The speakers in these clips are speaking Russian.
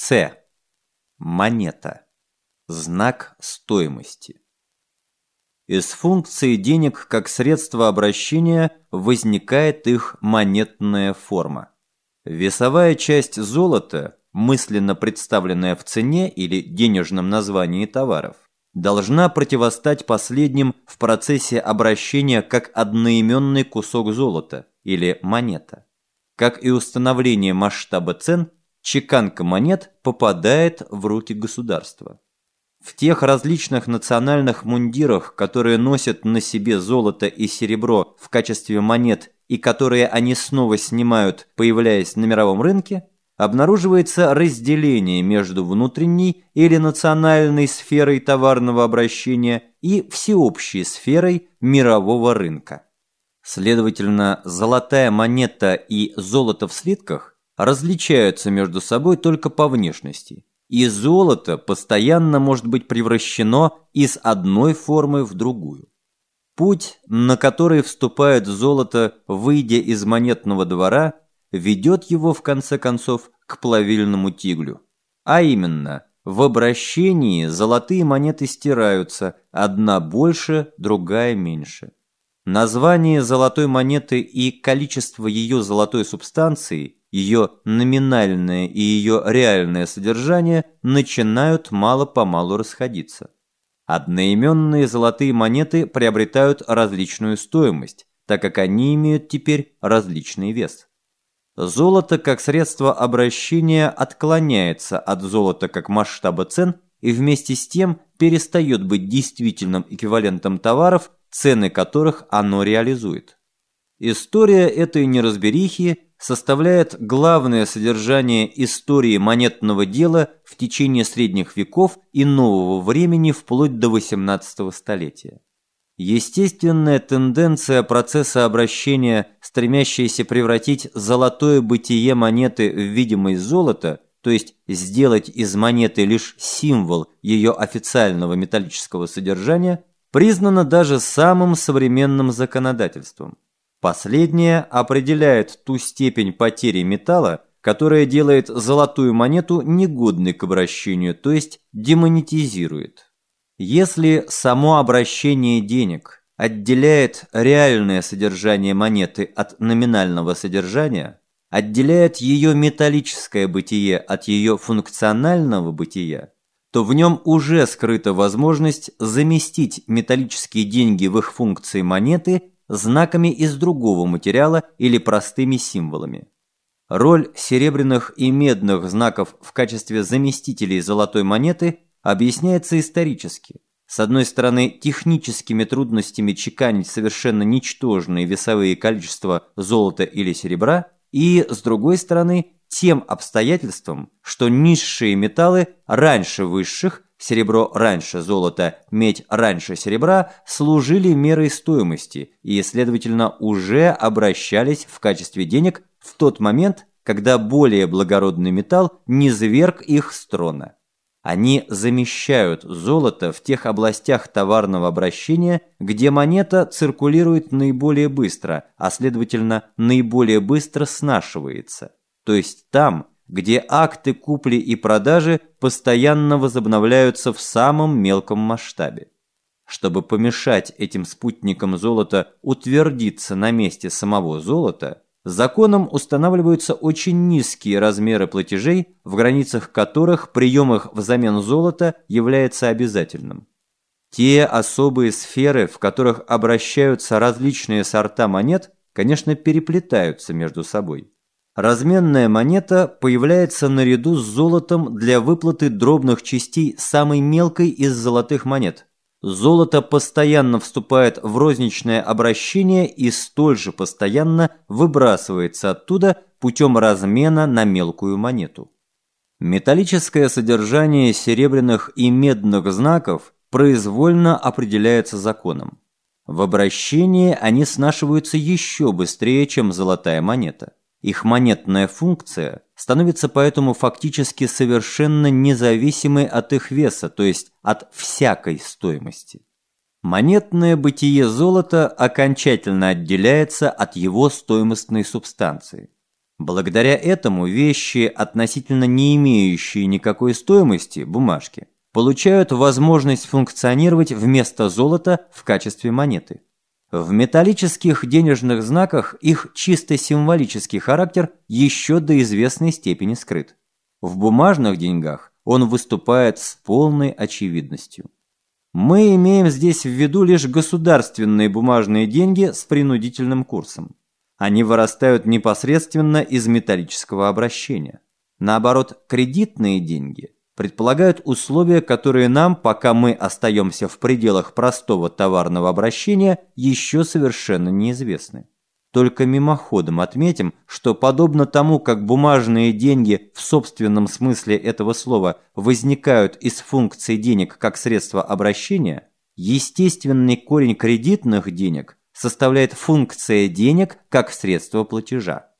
С. Монета. Знак стоимости. Из функции денег как средства обращения возникает их монетная форма. Весовая часть золота, мысленно представленная в цене или денежном названии товаров, должна противостать последним в процессе обращения как одноименный кусок золота или монета. Как и установление масштаба цен, чеканка монет попадает в руки государства. В тех различных национальных мундирах, которые носят на себе золото и серебро в качестве монет и которые они снова снимают, появляясь на мировом рынке, обнаруживается разделение между внутренней или национальной сферой товарного обращения и всеобщей сферой мирового рынка. Следовательно, золотая монета и золото в слитках различаются между собой только по внешности – и золото постоянно может быть превращено из одной формы в другую. Путь, на который вступает золото, выйдя из монетного двора, ведет его, в конце концов, к плавильному тиглю. А именно, в обращении золотые монеты стираются, одна больше, другая меньше. Название золотой монеты и количество ее золотой субстанции – ее номинальное и ее реальное содержание начинают мало-помалу расходиться. Одноименные золотые монеты приобретают различную стоимость, так как они имеют теперь различный вес. Золото как средство обращения отклоняется от золота как масштаба цен и вместе с тем перестает быть действительным эквивалентом товаров, цены которых оно реализует. История этой неразберихи составляет главное содержание истории монетного дела в течение средних веков и нового времени вплоть до XVIII столетия. Естественная тенденция процесса обращения, стремящаяся превратить золотое бытие монеты в видимость золота, то есть сделать из монеты лишь символ ее официального металлического содержания, признана даже самым современным законодательством. Последнее определяет ту степень потери металла, которая делает золотую монету негодной к обращению, то есть демонетизирует. Если само обращение денег отделяет реальное содержание монеты от номинального содержания, отделяет ее металлическое бытие от ее функционального бытия, то в нем уже скрыта возможность заместить металлические деньги в их функции монеты знаками из другого материала или простыми символами. Роль серебряных и медных знаков в качестве заместителей золотой монеты объясняется исторически. С одной стороны, техническими трудностями чеканить совершенно ничтожные весовые количества золота или серебра, и, с другой стороны, тем обстоятельством, что низшие металлы раньше высших серебро раньше золота, медь раньше серебра служили мерой стоимости и, следовательно, уже обращались в качестве денег в тот момент, когда более благородный металл не зверг их с трона. Они замещают золото в тех областях товарного обращения, где монета циркулирует наиболее быстро, а следовательно наиболее быстро снашивается, то есть там, где акты купли и продажи постоянно возобновляются в самом мелком масштабе. Чтобы помешать этим спутникам золота утвердиться на месте самого золота, законом устанавливаются очень низкие размеры платежей, в границах которых прием их взамен золота является обязательным. Те особые сферы, в которых обращаются различные сорта монет, конечно, переплетаются между собой разменная монета появляется наряду с золотом для выплаты дробных частей самой мелкой из золотых монет. Золото постоянно вступает в розничное обращение и столь же постоянно выбрасывается оттуда путем размена на мелкую монету. Металлическое содержание серебряных и медных знаков произвольно определяется законом. В обращении они снашиваются еще быстрее, чем золотая монета. Их монетная функция становится поэтому фактически совершенно независимой от их веса, то есть от всякой стоимости. Монетное бытие золота окончательно отделяется от его стоимостной субстанции. Благодаря этому вещи, относительно не имеющие никакой стоимости, бумажки, получают возможность функционировать вместо золота в качестве монеты. В металлических денежных знаках их чисто символический характер еще до известной степени скрыт. В бумажных деньгах он выступает с полной очевидностью. Мы имеем здесь в виду лишь государственные бумажные деньги с принудительным курсом. Они вырастают непосредственно из металлического обращения. Наоборот, кредитные деньги предполагают условия, которые нам, пока мы остаемся в пределах простого товарного обращения, еще совершенно неизвестны. Только мимоходом отметим, что подобно тому, как бумажные деньги в собственном смысле этого слова возникают из функции денег как средства обращения, естественный корень кредитных денег составляет функция денег как средство платежа.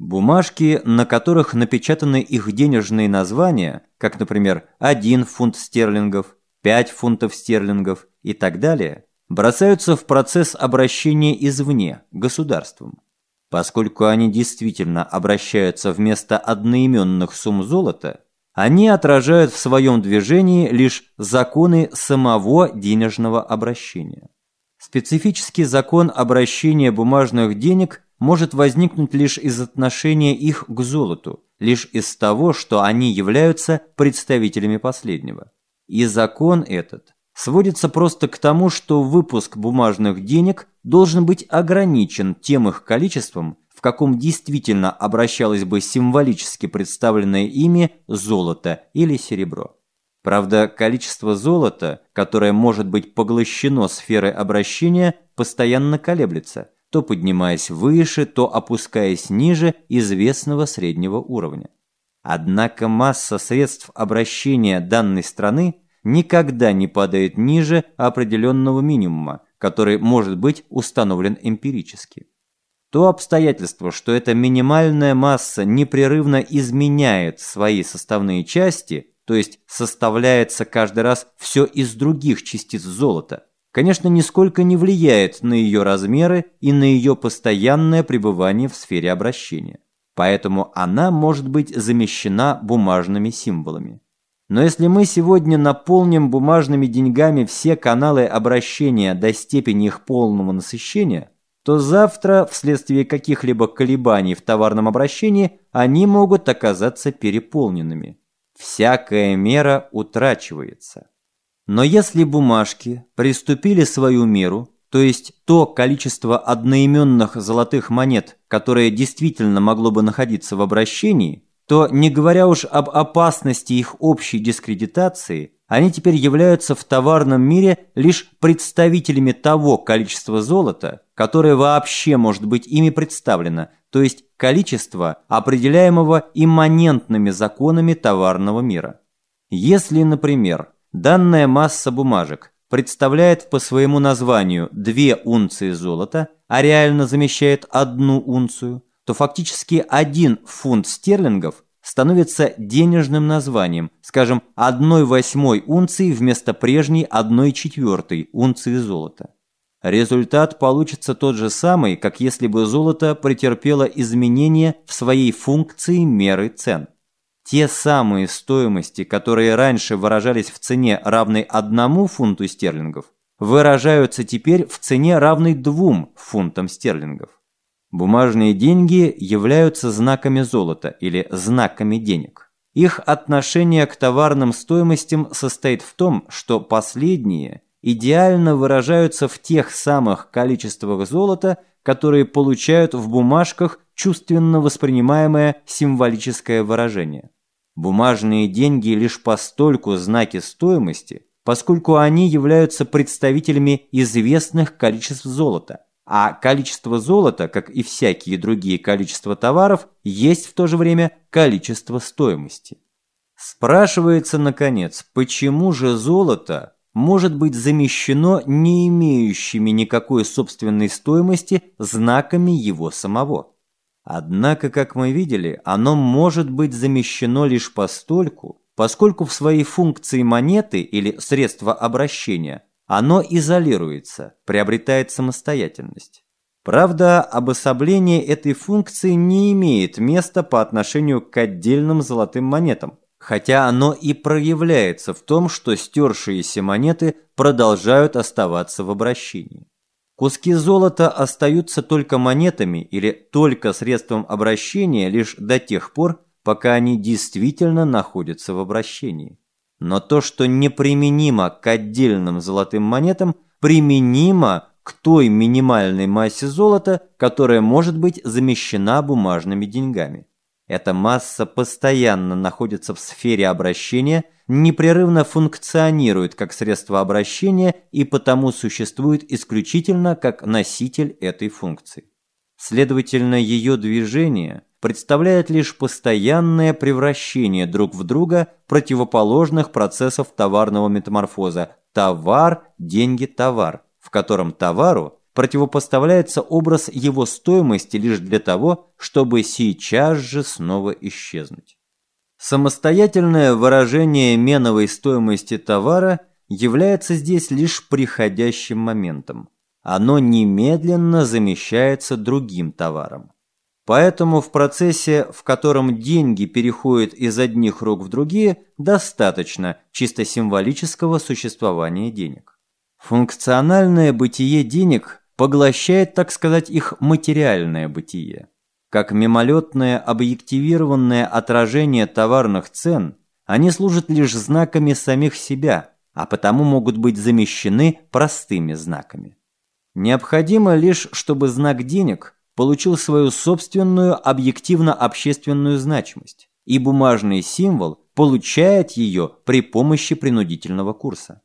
Бумажки, на которых напечатаны их денежные названия, как, например, 1 фунт стерлингов, 5 фунтов стерлингов и так далее, бросаются в процесс обращения извне, государством. Поскольку они действительно обращаются вместо одноименных сумм золота, они отражают в своем движении лишь законы самого денежного обращения. Специфический закон обращения бумажных денег может возникнуть лишь из отношения их к золоту, лишь из того, что они являются представителями последнего. И закон этот сводится просто к тому, что выпуск бумажных денег должен быть ограничен тем их количеством, в каком действительно обращалось бы символически представленное ими золото или серебро. Правда, количество золота, которое может быть поглощено сферой обращения, постоянно колеблется, то поднимаясь выше, то опускаясь ниже известного среднего уровня. Однако масса средств обращения данной страны никогда не падает ниже определенного минимума, который может быть установлен эмпирически. То обстоятельство, что эта минимальная масса непрерывно изменяет свои составные части – то есть составляется каждый раз все из других частиц золота, конечно, нисколько не влияет на ее размеры и на ее постоянное пребывание в сфере обращения. Поэтому она может быть замещена бумажными символами. Но если мы сегодня наполним бумажными деньгами все каналы обращения до степени их полного насыщения, то завтра, вследствие каких-либо колебаний в товарном обращении, они могут оказаться переполненными всякая мера утрачивается. Но если бумажки приступили свою меру, то есть то количество одноименных золотых монет, которое действительно могло бы находиться в обращении, то, не говоря уж об опасности их общей дискредитации, они теперь являются в товарном мире лишь представителями того количества золота, которое вообще может быть ими представлено, то есть количество, определяемого имманентными законами товарного мира. Если, например, данная масса бумажек представляет по своему названию 2 унции золота, а реально замещает одну унцию, то фактически один фунт стерлингов становится денежным названием, скажем, 1 восьмой унции вместо прежней 1 четвертой унции золота. Результат получится тот же самый, как если бы золото претерпело изменения в своей функции меры цен. Те самые стоимости, которые раньше выражались в цене равной одному фунту стерлингов, выражаются теперь в цене равной двум фунтам стерлингов. Бумажные деньги являются знаками золота или знаками денег. Их отношение к товарным стоимостям состоит в том, что последние – идеально выражаются в тех самых количествах золота, которые получают в бумажках чувственно воспринимаемое символическое выражение. Бумажные деньги лишь постольку знаки стоимости, поскольку они являются представителями известных количеств золота, а количество золота, как и всякие другие количества товаров, есть в то же время количество стоимости. Спрашивается, наконец, почему же золото может быть замещено не имеющими никакой собственной стоимости знаками его самого. Однако, как мы видели, оно может быть замещено лишь постольку, поскольку в своей функции монеты или средства обращения оно изолируется, приобретает самостоятельность. Правда, обособление этой функции не имеет места по отношению к отдельным золотым монетам, хотя оно и проявляется в том, что стершиеся монеты продолжают оставаться в обращении. Куски золота остаются только монетами или только средством обращения лишь до тех пор, пока они действительно находятся в обращении. Но то, что неприменимо к отдельным золотым монетам, применимо к той минимальной массе золота, которая может быть замещена бумажными деньгами. Эта масса постоянно находится в сфере обращения, непрерывно функционирует как средство обращения и потому существует исключительно как носитель этой функции. Следовательно, ее движение представляет лишь постоянное превращение друг в друга противоположных процессов товарного метаморфоза «товар, деньги, товар», в котором товару противопоставляется образ его стоимости лишь для того, чтобы сейчас же снова исчезнуть. Самостоятельное выражение меновой стоимости товара является здесь лишь приходящим моментом. Оно немедленно замещается другим товаром. Поэтому в процессе, в котором деньги переходят из одних рук в другие, достаточно чисто символического существования денег. Функциональное бытие денег поглощает, так сказать, их материальное бытие. Как мимолетное объективированное отражение товарных цен, они служат лишь знаками самих себя, а потому могут быть замещены простыми знаками. Необходимо лишь, чтобы знак денег получил свою собственную объективно-общественную значимость, и бумажный символ получает ее при помощи принудительного курса.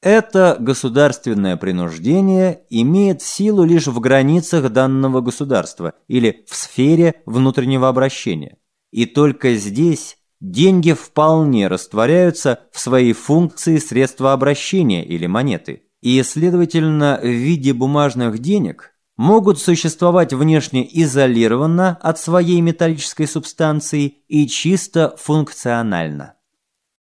Это государственное принуждение имеет силу лишь в границах данного государства или в сфере внутреннего обращения. И только здесь деньги вполне растворяются в своей функции средства обращения или монеты. И, следовательно, в виде бумажных денег могут существовать внешне изолированно от своей металлической субстанции и чисто функционально.